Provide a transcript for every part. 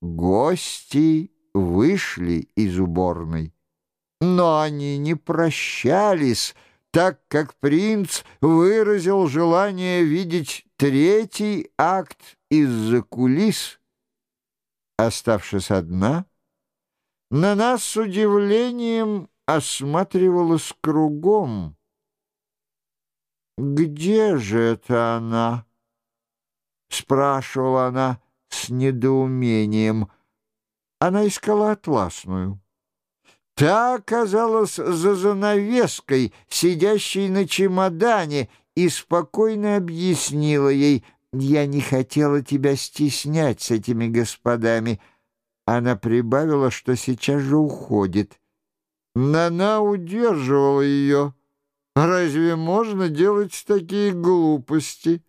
Гости вышли из уборной, но они не прощались, так как принц выразил желание видеть третий акт из-за кулис. Оставшись одна, на нас с удивлением осматривалась кругом. «Где же это она?» — спрашивала она с недоумением. Она искала атласную. Та оказалась за занавеской, сидящей на чемодане, и спокойно объяснила ей, «Я не хотела тебя стеснять с этими господами». Она прибавила, что сейчас же уходит. Нана удерживала ее. Разве можно делать такие глупости?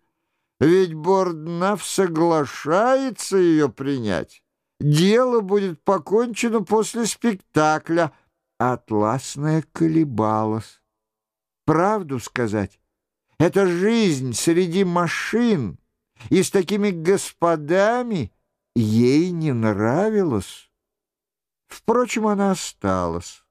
Ведь Борднаф соглашается ее принять. Дело будет покончено после спектакля. Атласная колебалась. Правду сказать, эта жизнь среди машин и с такими господами ей не нравилась. Впрочем, она осталась.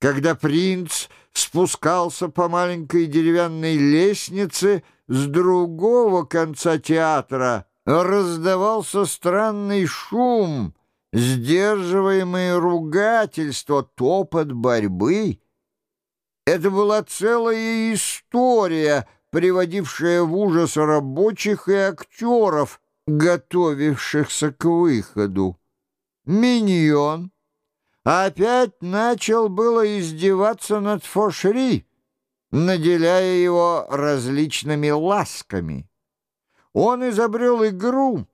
Когда принц спускался по маленькой деревянной лестнице с другого конца театра, раздавался странный шум, сдерживаемые ругательства, топот борьбы. Это была целая история, приводившая в ужас рабочих и актеров, готовившихся к выходу. Миньон опять начал было издеваться над Фошри, наделяя его различными ласками. Он изобрел игру,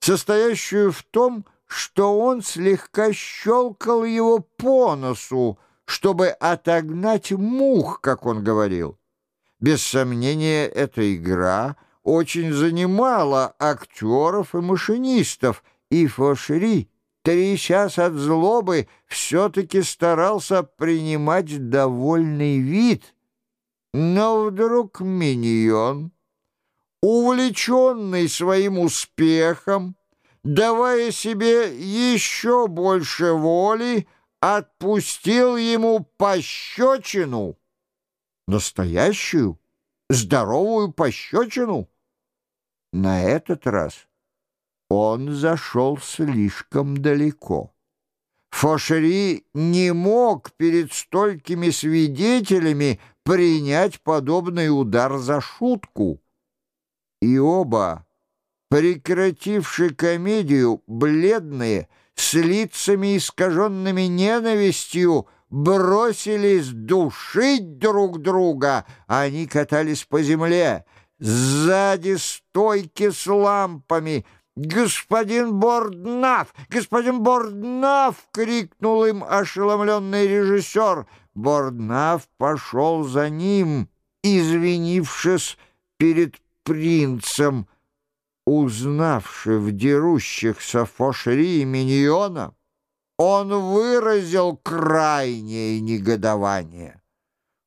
состоящую в том, что он слегка щелкал его по носу, чтобы отогнать мух, как он говорил. Без сомнения, эта игра очень занимала актеров и машинистов, и Фошри — трясясь от злобы, все-таки старался принимать довольный вид. Но вдруг миньон, увлеченный своим успехом, давая себе еще больше воли, отпустил ему пощечину, настоящую, здоровую пощечину. На этот раз он зашел слишком далеко. Фошери не мог перед столькими свидетелями принять подобный удар за шутку. И оба, прекративши комедию, бледные, с лицами искаженными ненавистью, бросились душить друг друга. Они катались по земле, сзади стойки с лампами — «Господин Борднаф! Господин Борднаф!» — крикнул им ошеломленный режиссер. Борднаф пошел за ним, извинившись перед принцем. Узнавши в дерущихся Фошери и Миньона, он выразил крайнее негодование.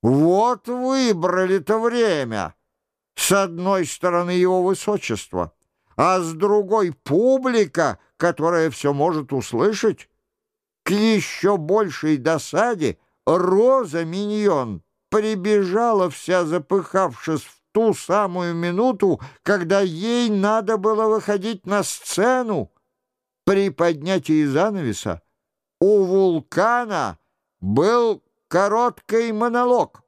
«Вот выбрали-то время!» С одной стороны его высочество — а с другой — публика, которая все может услышать. К еще большей досаде Роза Миньон прибежала вся запыхавшись в ту самую минуту, когда ей надо было выходить на сцену. При поднятии занавеса у вулкана был короткий монолог,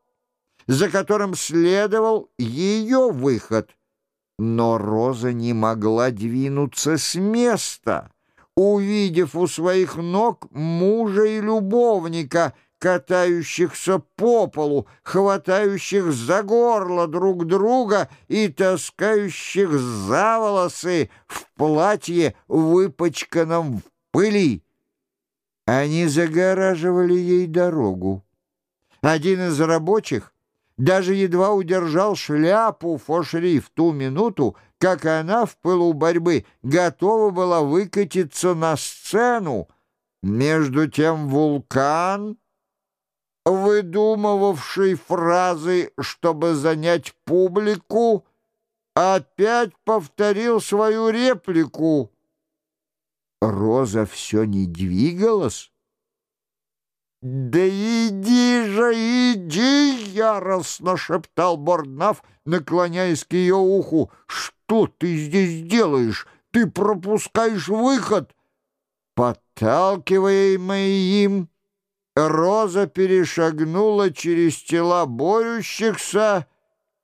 за которым следовал ее выход — но Роза не могла двинуться с места, увидев у своих ног мужа и любовника, катающихся по полу, хватающих за горло друг друга и таскающих за волосы в платье, выпачканном в пыли. Они загораживали ей дорогу. Один из рабочих — даже едва удержал шляпу Фошри в ту минуту, как она в пылу борьбы готова была выкатиться на сцену. Между тем вулкан, выдумывавший фразы, чтобы занять публику, опять повторил свою реплику. Роза все не двигалась. «Да иди же, иди!» — яростно шептал Борднаф, наклоняясь к ее уху. «Что ты здесь делаешь? Ты пропускаешь выход!» Подталкиваемый им, Роза перешагнула через тела борющихся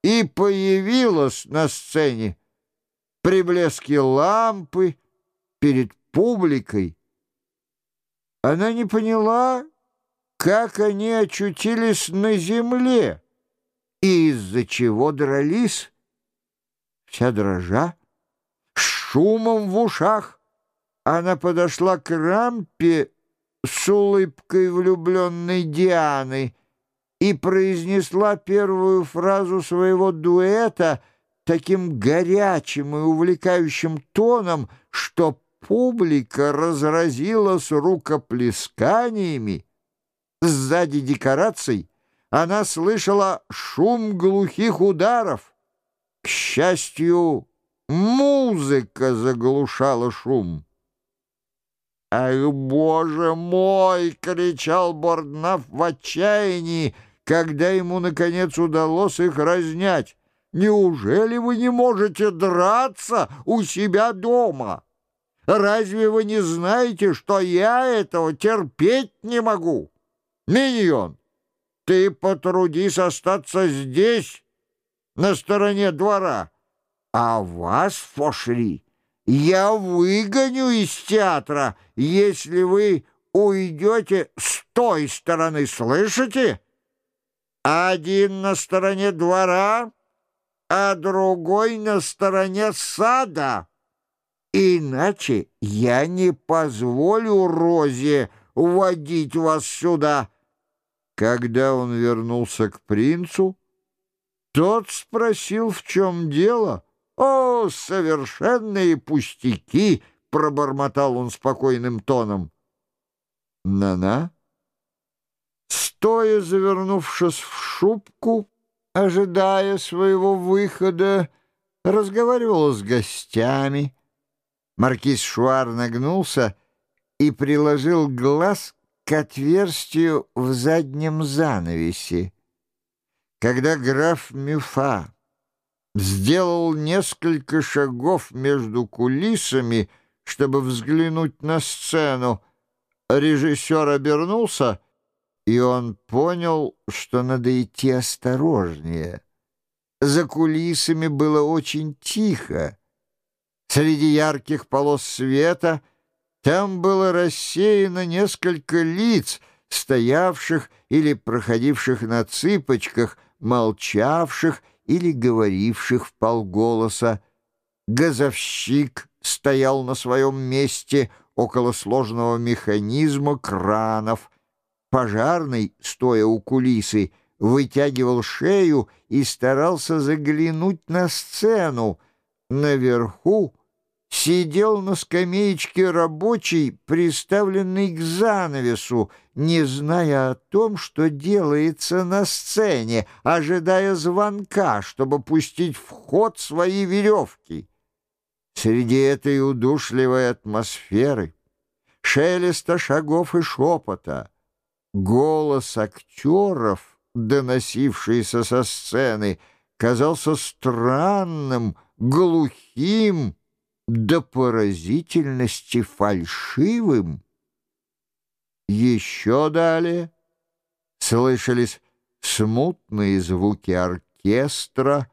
и появилась на сцене. При блеске лампы перед публикой. Она не поняла, как они очутились на земле и из-за чего дрались. Вся дрожа, с шумом в ушах, она подошла к рампе с улыбкой влюбленной Дианы и произнесла первую фразу своего дуэта таким горячим и увлекающим тоном, что публика разразилась рукоплесканиями. Сзади декораций она слышала шум глухих ударов. К счастью, музыка заглушала шум. «Ах, боже мой!» — кричал Борднаф в отчаянии, когда ему, наконец, удалось их разнять. «Неужели вы не можете драться у себя дома? Разве вы не знаете, что я этого терпеть не могу? Миньон, ты потрудись остаться здесь, на стороне двора, а вас, Фошри, я выгоню из театра, если вы уйдете с той стороны, слышите? Один на стороне двора, а другой на стороне сада. Иначе я не позволю Розе водить вас сюда. Когда он вернулся к принцу, тот спросил, в чем дело. «О, совершенные пустяки!» — пробормотал он спокойным тоном. Нана, стоя завернувшись в шубку, ожидая своего выхода, разговаривала с гостями. Маркиз Шуар нагнулся и приложил глаз к отверстию в заднем занавесе. Когда граф Мюфа сделал несколько шагов между кулисами, чтобы взглянуть на сцену. Режиссер обернулся, и он понял, что надо идти осторожнее. За кулисами было очень тихо. Среди ярких полос света там было рассеяно несколько лиц, стоявших или проходивших на цыпочках, молчавших или говоривших в полголоса. Газовщик стоял на своем месте около сложного механизма кранов. Пожарный, стоя у кулисы, вытягивал шею и старался заглянуть на сцену. Наверху сидел на скамеечке рабочий, приставленный к занавесу, не зная о том, что делается на сцене, ожидая звонка, чтобы пустить в ход свои веревки. Среди этой удушливой атмосферы, шелеста шагов и шепота, голос актеров, доносившийся со сцены, казался странным, глухим, до поразительности фальшивым. Еще далее слышались смутные звуки оркестра,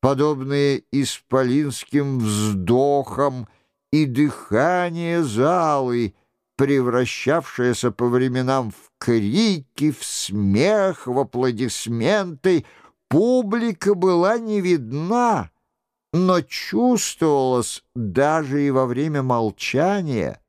подобные исполинским вздохам и дыхание залы, превращавшееся по временам в крики, в смех, в аплодисменты. Публика была не видна, но чувствовалось даже и во время молчания,